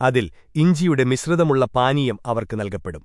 അതിൽ ഇഞ്ചിയുടെ മിശ്രിതമുള്ള പാനീയം അവർക്ക് നൽകപ്പെടും.